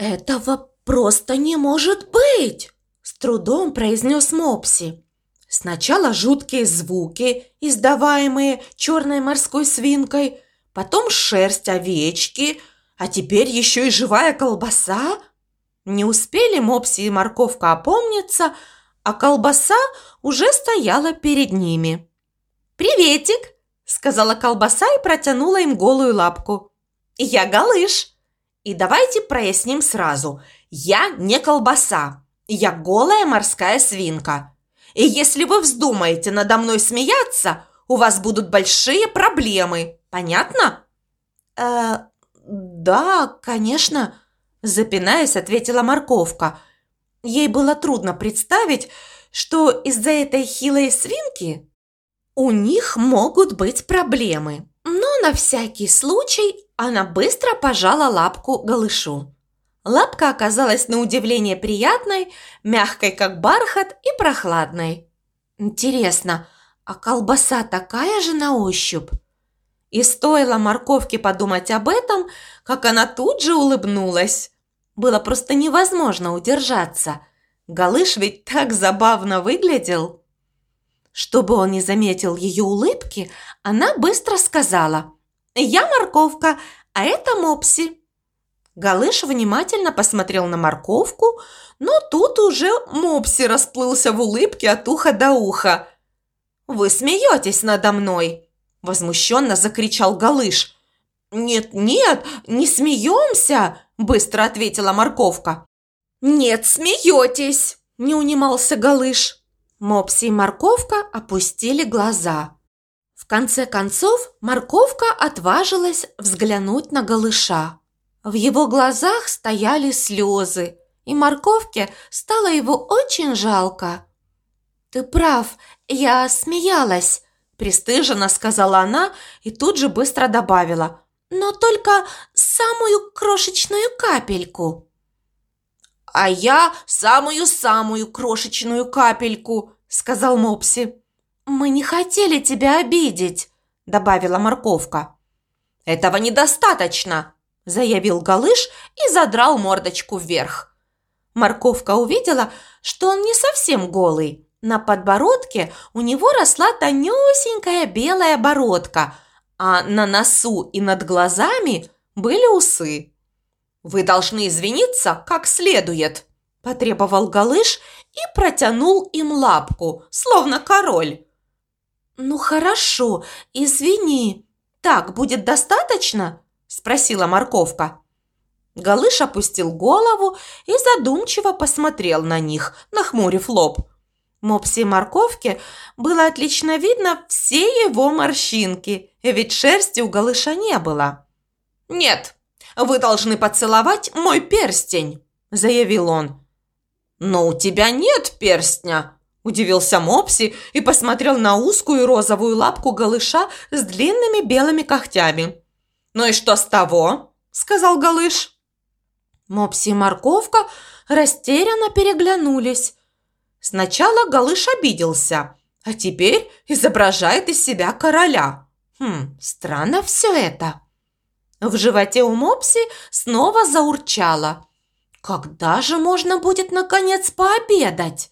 «Этого просто не может быть!» С трудом произнес Мопси. Сначала жуткие звуки, издаваемые черной морской свинкой, потом шерсть овечки, а теперь еще и живая колбаса. Не успели Мопси и морковка опомниться, а колбаса уже стояла перед ними. «Приветик!» – сказала колбаса и протянула им голую лапку. «Я Галыш!» И давайте проясним сразу. Я не колбаса. Я голая морская свинка. И если вы вздумаете надо мной смеяться, у вас будут большие проблемы. Понятно? Э, да, конечно, запинаясь, ответила морковка. Ей было трудно представить, что из-за этой хилой свинки у них могут быть проблемы. Но на всякий случай она быстро пожала лапку голышу. Лапка оказалась на удивление приятной, мягкой, как бархат, и прохладной. Интересно, а колбаса такая же на ощупь? И стоило морковке подумать об этом, как она тут же улыбнулась. Было просто невозможно удержаться. Галыш ведь так забавно выглядел. Чтобы он не заметил ее улыбки, она быстро сказала «Я морковка, а это мопси». Галыш внимательно посмотрел на морковку, но тут уже мопси расплылся в улыбке от уха до уха. «Вы смеетесь надо мной!» – возмущенно закричал Галыш. «Нет-нет, не смеемся!» – быстро ответила морковка. «Нет, смеетесь!» – не унимался Галыш. Мопси и морковка опустили глаза. В конце концов, морковка отважилась взглянуть на Галыша. В его глазах стояли слезы, и морковке стало его очень жалко. «Ты прав, я смеялась», – пристыженно сказала она и тут же быстро добавила. «Но только самую крошечную капельку». «А я самую-самую крошечную капельку», – сказал Мопси. «Мы не хотели тебя обидеть», – добавила морковка. «Этого недостаточно», заявил Галыш и задрал мордочку вверх. Морковка увидела, что он не совсем голый. На подбородке у него росла тонюсенькая белая бородка, а на носу и над глазами были усы. «Вы должны извиниться как следует», – потребовал Галыш и протянул им лапку, словно король. «Ну хорошо, извини. Так будет достаточно?» спросила морковка. Галыш опустил голову и задумчиво посмотрел на них, нахмурив лоб. Мопси морковке было отлично видно все его морщинки, ведь шерсти у Галыша не было. «Нет, вы должны поцеловать мой перстень», – заявил он. «Но у тебя нет перстня», – удивился Мопси и посмотрел на узкую розовую лапку Галыша с длинными белыми когтями. «Ну и что с того?» – сказал Галыш. Мопси и морковка растерянно переглянулись. Сначала Галыш обиделся, а теперь изображает из себя короля. Хм, странно все это. В животе у Мопси снова заурчало. Когда же можно будет наконец пообедать?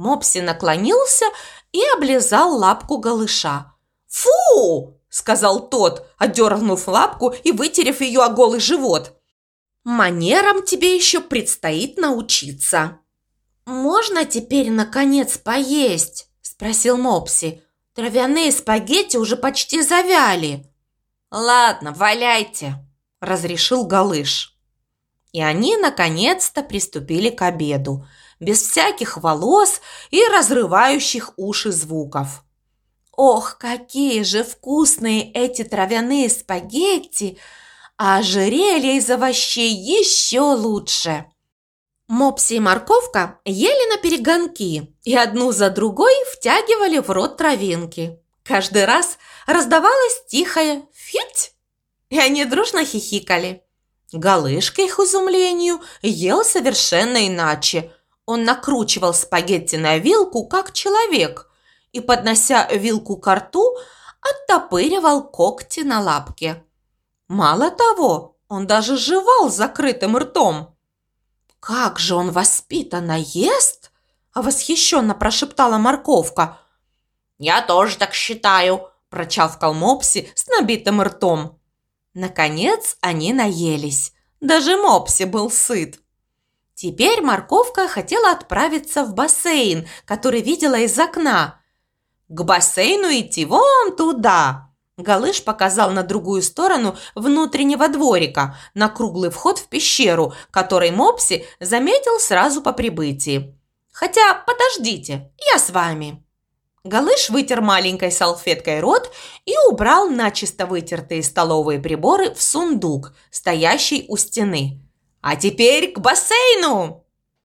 Мопси наклонился и облизал лапку Галыша. «Фу!» сказал тот, отдернув лапку и вытерев ее о голый живот. «Манерам тебе еще предстоит научиться». «Можно теперь, наконец, поесть?» – спросил Мопси. «Травяные спагетти уже почти завяли». «Ладно, валяйте», – разрешил Галыш. И они, наконец-то, приступили к обеду, без всяких волос и разрывающих уши звуков. Ох, какие же вкусные эти травяные спагетти, а ожерелье из овощей еще лучше. Мопси и морковка ели на перегонки и одну за другой втягивали в рот травинки. Каждый раз раздавалось тихое «фють», и они дружно хихикали. Галыш, к их изумлению, ел совершенно иначе. Он накручивал спагетти на вилку, как человек – и, поднося вилку к рту, оттопыривал когти на лапке. Мало того, он даже жевал закрытым ртом. как же он воспитанно ест!» – восхищенно прошептала морковка. «Я тоже так считаю», – прочавкал Мопси с набитым ртом. Наконец они наелись. Даже Мопси был сыт. Теперь морковка хотела отправиться в бассейн, который видела из окна. «К бассейну идти вон туда!» Галыш показал на другую сторону внутреннего дворика, на круглый вход в пещеру, который Мопси заметил сразу по прибытии. «Хотя, подождите, я с вами». Галыш вытер маленькой салфеткой рот и убрал начисто вытертые столовые приборы в сундук, стоящий у стены. «А теперь к бассейну!»